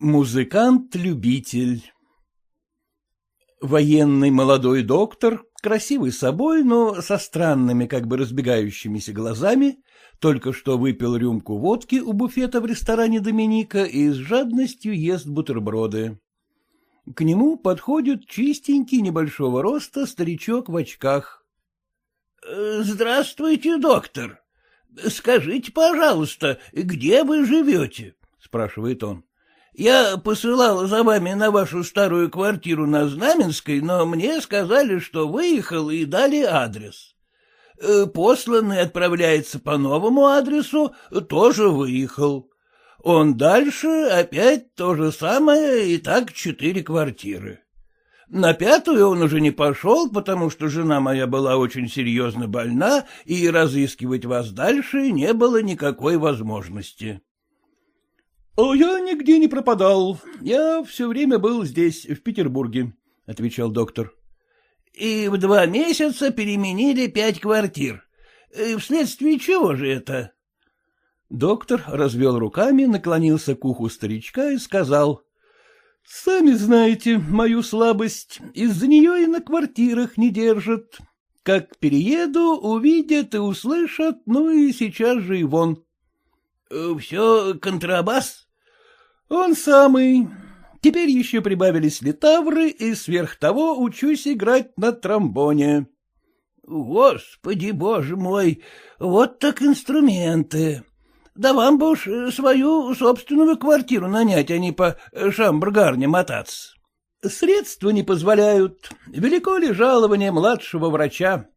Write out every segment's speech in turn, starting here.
Музыкант-любитель Военный молодой доктор, красивый собой, но со странными, как бы разбегающимися глазами, только что выпил рюмку водки у буфета в ресторане Доминика и с жадностью ест бутерброды. К нему подходит чистенький небольшого роста старичок в очках. «Э, — Здравствуйте, доктор. Скажите, пожалуйста, где вы живете? — спрашивает он. Я посылал за вами на вашу старую квартиру на Знаменской, но мне сказали, что выехал и дали адрес. Э, посланный отправляется по новому адресу, тоже выехал. Он дальше опять то же самое, и так четыре квартиры. На пятую он уже не пошел, потому что жена моя была очень серьезно больна, и разыскивать вас дальше не было никакой возможности. — я нигде не пропадал. Я все время был здесь, в Петербурге, — отвечал доктор. — И в два месяца переменили пять квартир. И вследствие чего же это? Доктор развел руками, наклонился к уху старичка и сказал. — Сами знаете мою слабость, из-за нее и на квартирах не держат. Как перееду, увидят и услышат, ну и сейчас же и вон. — Все контрабас? Он самый. Теперь еще прибавились литавры, и сверх того учусь играть на тромбоне. Господи, боже мой, вот так инструменты. Да вам бы уж свою собственную квартиру нанять, а не по шамбргарне мотаться. Средства не позволяют. Велико ли жалование младшего врача?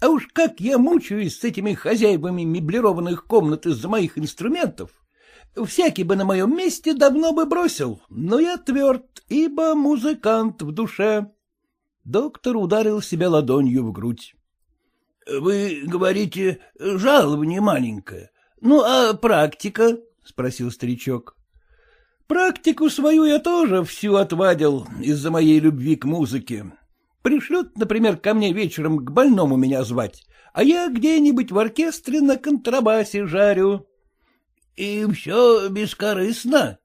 А уж как я мучаюсь с этими хозяевами меблированных комнат из-за моих инструментов. Всякий бы на моем месте давно бы бросил, но я тверд, ибо музыкант в душе. Доктор ударил себя ладонью в грудь. — Вы говорите, жалование маленькое. Ну, а практика? — спросил старичок. — Практику свою я тоже всю отвадил из-за моей любви к музыке. Пришлют, например, ко мне вечером к больному меня звать, а я где-нибудь в оркестре на контрабасе жарю. И все бескорыстно?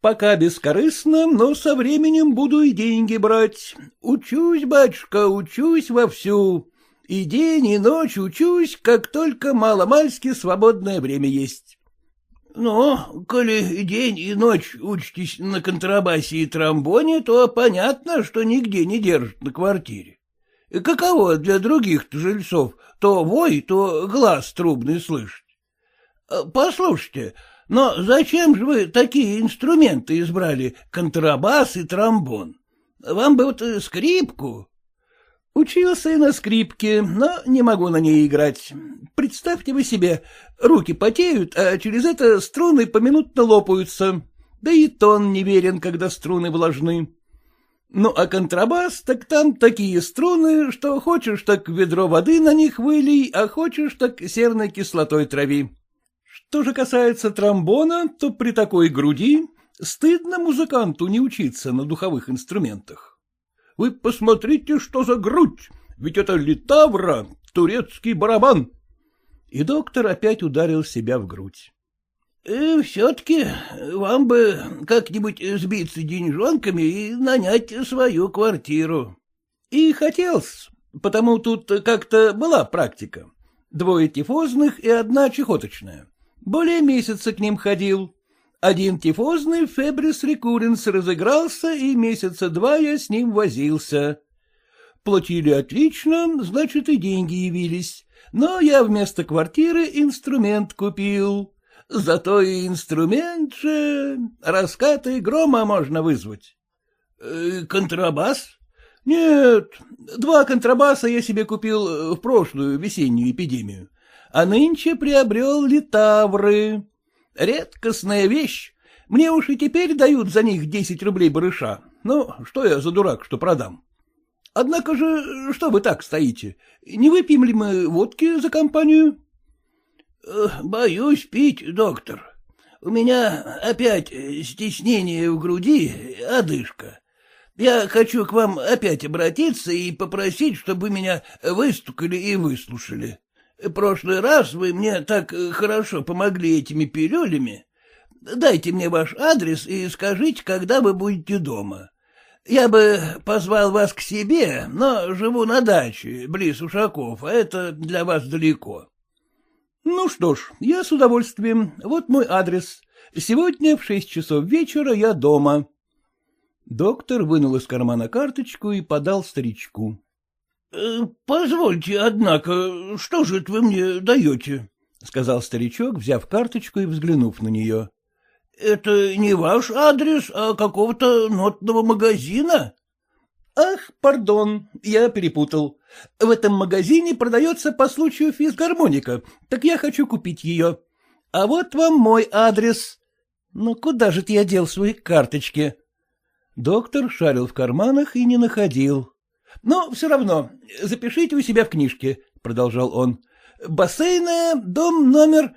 Пока бескорыстно, но со временем буду и деньги брать. Учусь, батюшка, учусь вовсю. И день, и ночь учусь, как только маломальски свободное время есть. Ну, коли день и ночь учитесь на контрабасе и тромбоне, то понятно, что нигде не держат на квартире. Каково для других жильцов то вой, то глаз трубный слышать? Э, — Послушайте, но зачем же вы такие инструменты избрали, контрабас и тромбон? Вам бы вот э, скрипку. Учился и на скрипке, но не могу на ней играть. Представьте вы себе, руки потеют, а через это струны поминутно лопаются. Да и тон неверен, когда струны влажны. Ну, а контрабас, так там такие струны, что хочешь, так ведро воды на них вылей, а хочешь, так серной кислотой трави. Что же касается тромбона, то при такой груди стыдно музыканту не учиться на духовых инструментах. Вы посмотрите, что за грудь, ведь это литавра, турецкий барабан. И доктор опять ударил себя в грудь. «Э, — Все-таки вам бы как-нибудь сбиться деньжонками и нанять свою квартиру. — И хотелось, потому тут как-то была практика. Двое тифозных и одна чехоточная. Более месяца к ним ходил. Один тифозный Фебрис Рекуренс разыгрался, и месяца два я с ним возился. Платили отлично, значит, и деньги явились. Но я вместо квартиры инструмент купил. Зато и инструмент же... Раскаты грома можно вызвать. Э, контрабас? Нет, два контрабаса я себе купил в прошлую весеннюю эпидемию а нынче приобрел литавры. Редкостная вещь. Мне уж и теперь дают за них десять рублей барыша. Ну, что я за дурак, что продам? Однако же, что вы так стоите? Не выпьем ли мы водки за компанию? — Боюсь пить, доктор. У меня опять стеснение в груди, одышка. Я хочу к вам опять обратиться и попросить, чтобы меня выстукали и выслушали. Прошлый раз вы мне так э, хорошо помогли этими пилюлями. дайте мне ваш адрес и скажите, когда вы будете дома. Я бы позвал вас к себе, но живу на даче, близ Ушаков, а это для вас далеко. — Ну что ж, я с удовольствием. Вот мой адрес. Сегодня в шесть часов вечера я дома. Доктор вынул из кармана карточку и подал старичку. «Э, — Позвольте, однако, что же это вы мне даете? — сказал старичок, взяв карточку и взглянув на нее. — Это не ваш адрес, а какого-то нотного магазина? — Ах, пардон, я перепутал. В этом магазине продается по случаю физгармоника, так я хочу купить ее. А вот вам мой адрес. Ну, куда же я дел свои карточки? Доктор шарил в карманах и не находил. — Но все равно, запишите у себя в книжке, — продолжал он. — Бассейная, дом номер...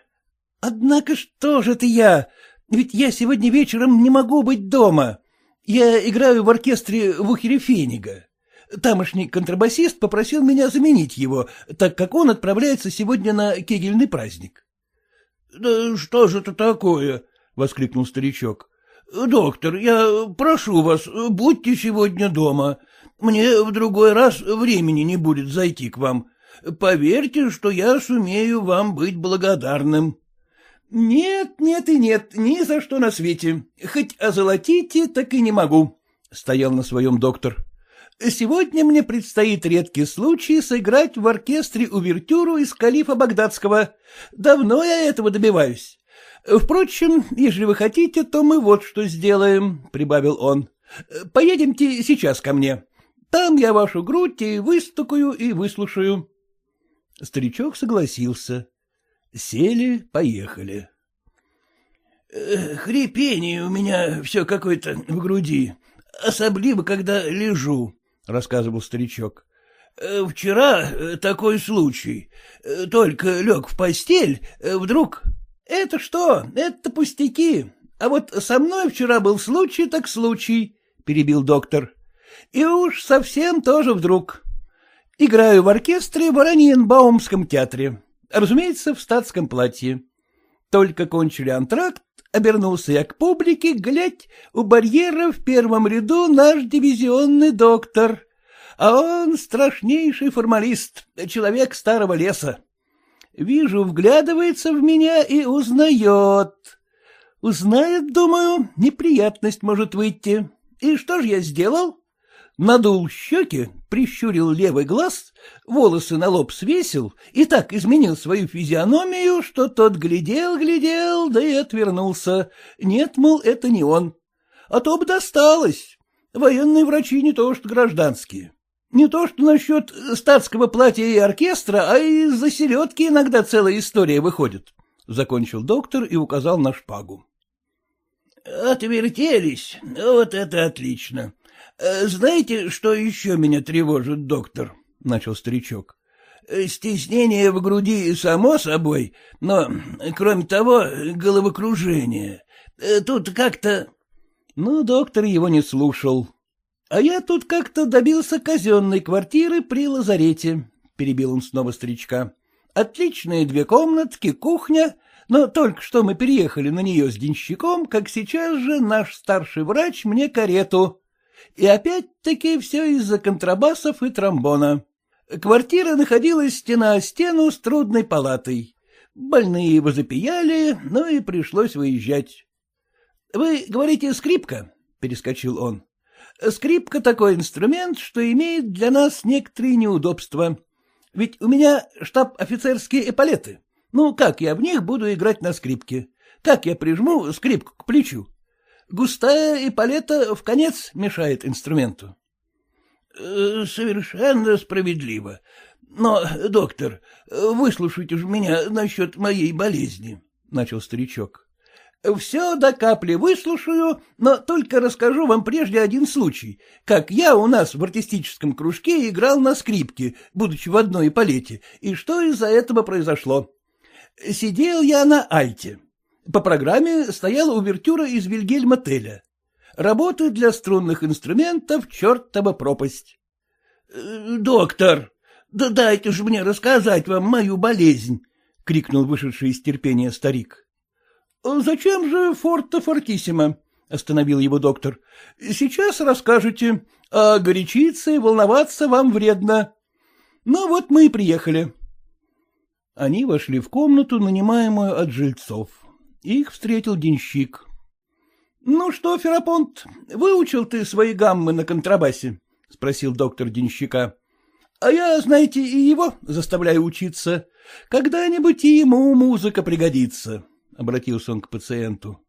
Однако что же это я? Ведь я сегодня вечером не могу быть дома. Я играю в оркестре в ухере Фенига. Тамошний контрабасист попросил меня заменить его, так как он отправляется сегодня на кегельный праздник. — Да что же это такое? — воскликнул старичок. — Доктор, я прошу вас, будьте сегодня дома. Мне в другой раз времени не будет зайти к вам. Поверьте, что я сумею вам быть благодарным. — Нет, нет и нет, ни за что на свете. Хоть озолотите, так и не могу, — стоял на своем доктор. — Сегодня мне предстоит редкий случай сыграть в оркестре увертюру из калифа Багдадского. Давно я этого добиваюсь. Впрочем, если вы хотите, то мы вот что сделаем, — прибавил он. — Поедемте сейчас ко мне. Там я вашу грудь и выстукаю, и выслушаю. Старичок согласился. Сели, поехали. «Э, — Хрипение у меня все какое-то в груди, особливо, когда лежу, — рассказывал старичок. «Э, — Вчера э, такой случай. Только лег в постель, вдруг это что? Это пустяки. А вот со мной вчера был случай так случай, — перебил доктор. И уж совсем тоже вдруг. Играю в оркестре в Ораниенбаумском театре. Разумеется, в статском платье. Только кончили антракт, обернулся я к публике, глядь, у барьера в первом ряду наш дивизионный доктор. А он страшнейший формалист, человек старого леса. Вижу, вглядывается в меня и узнает. Узнает, думаю, неприятность может выйти. И что же я сделал? Надул щеки, прищурил левый глаз, волосы на лоб свесил и так изменил свою физиономию, что тот глядел-глядел, да и отвернулся. Нет, мол, это не он. А то бы досталось. Военные врачи не то что гражданские. Не то что насчет статского платья и оркестра, а из-за селедки иногда целая история выходит, — закончил доктор и указал на шпагу. — Отвертелись. Вот это отлично. Знаете, что еще меня тревожит, доктор? — начал старичок. — Стеснение в груди, само собой, но, кроме того, головокружение. Тут как-то... Но доктор его не слушал. А я тут как-то добился казенной квартиры при лазарете, — перебил он снова старичка. Отличные две комнатки, кухня, но только что мы переехали на нее с денщиком, как сейчас же наш старший врач мне карету. И опять-таки все из-за контрабасов и тромбона. Квартира находилась стена о стену с трудной палатой. Больные возопияли, но и пришлось выезжать. — Вы говорите, скрипка? — перескочил он. Скрипка такой инструмент, что имеет для нас некоторые неудобства. Ведь у меня штаб-офицерские эполеты. Ну, как я в них буду играть на скрипке? Как я прижму скрипку к плечу? Густая эполета в конец мешает инструменту. Э, — Совершенно справедливо. Но, доктор, выслушайте же меня насчет моей болезни, — начал старичок. Все до капли выслушаю, но только расскажу вам прежде один случай, как я у нас в артистическом кружке играл на скрипке, будучи в одной палете, и что из-за этого произошло. Сидел я на альте. По программе стояла увертюра из Вильгельма Теля. Работы для струнных инструментов чертова пропасть. «Э, — Доктор, да дайте же мне рассказать вам мою болезнь! — крикнул вышедший из терпения старик. — Зачем же форта-фортиссимо? — остановил его доктор. — Сейчас расскажете, а горячиться и волноваться вам вредно. Ну вот мы и приехали. Они вошли в комнату, нанимаемую от жильцов. Их встретил денщик. — Ну что, Ферапонт, выучил ты свои гаммы на контрабасе? — спросил доктор денщика. — А я, знаете, и его заставляю учиться. Когда-нибудь и ему музыка пригодится, — обратился он к пациенту.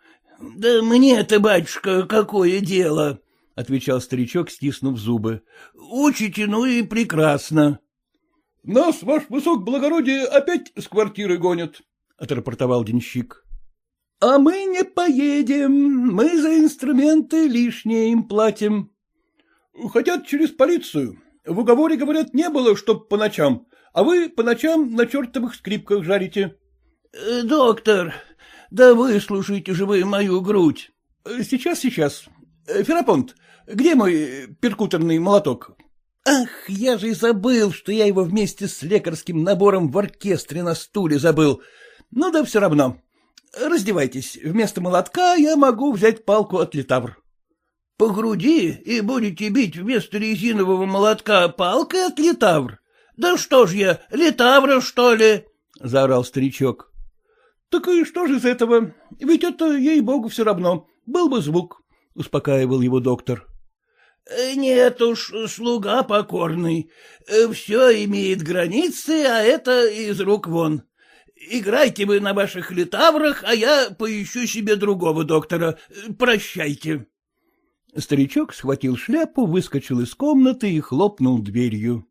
— Да мне-то, батюшка, какое дело? — отвечал старичок, стиснув зубы. — Учите, ну и прекрасно. — Нас, ваш высок благородие, опять с квартиры гонят, — отрапортовал денщик. — А мы не поедем, мы за инструменты лишнее им платим. — Хотят через полицию. В уговоре, говорят, не было, чтоб по ночам, а вы по ночам на чертовых скрипках жарите. Э, — Доктор, да выслушайте же вы мою грудь. — Сейчас, сейчас. Ферапонт, где мой перкуторный молоток? Ах, я же и забыл, что я его вместе с лекарским набором в оркестре на стуле забыл. Ну да все равно. Раздевайтесь. Вместо молотка я могу взять палку от литавр. — По груди и будете бить вместо резинового молотка палкой от литавр? Да что ж я, литавра, что ли? — заорал старичок. — Так и что же из этого? Ведь это, ей-богу, все равно. Был бы звук, — успокаивал его доктор. — Нет уж, слуга покорный. Все имеет границы, а это из рук вон. Играйте вы на ваших литаврах, а я поищу себе другого доктора. Прощайте. Старичок схватил шляпу, выскочил из комнаты и хлопнул дверью.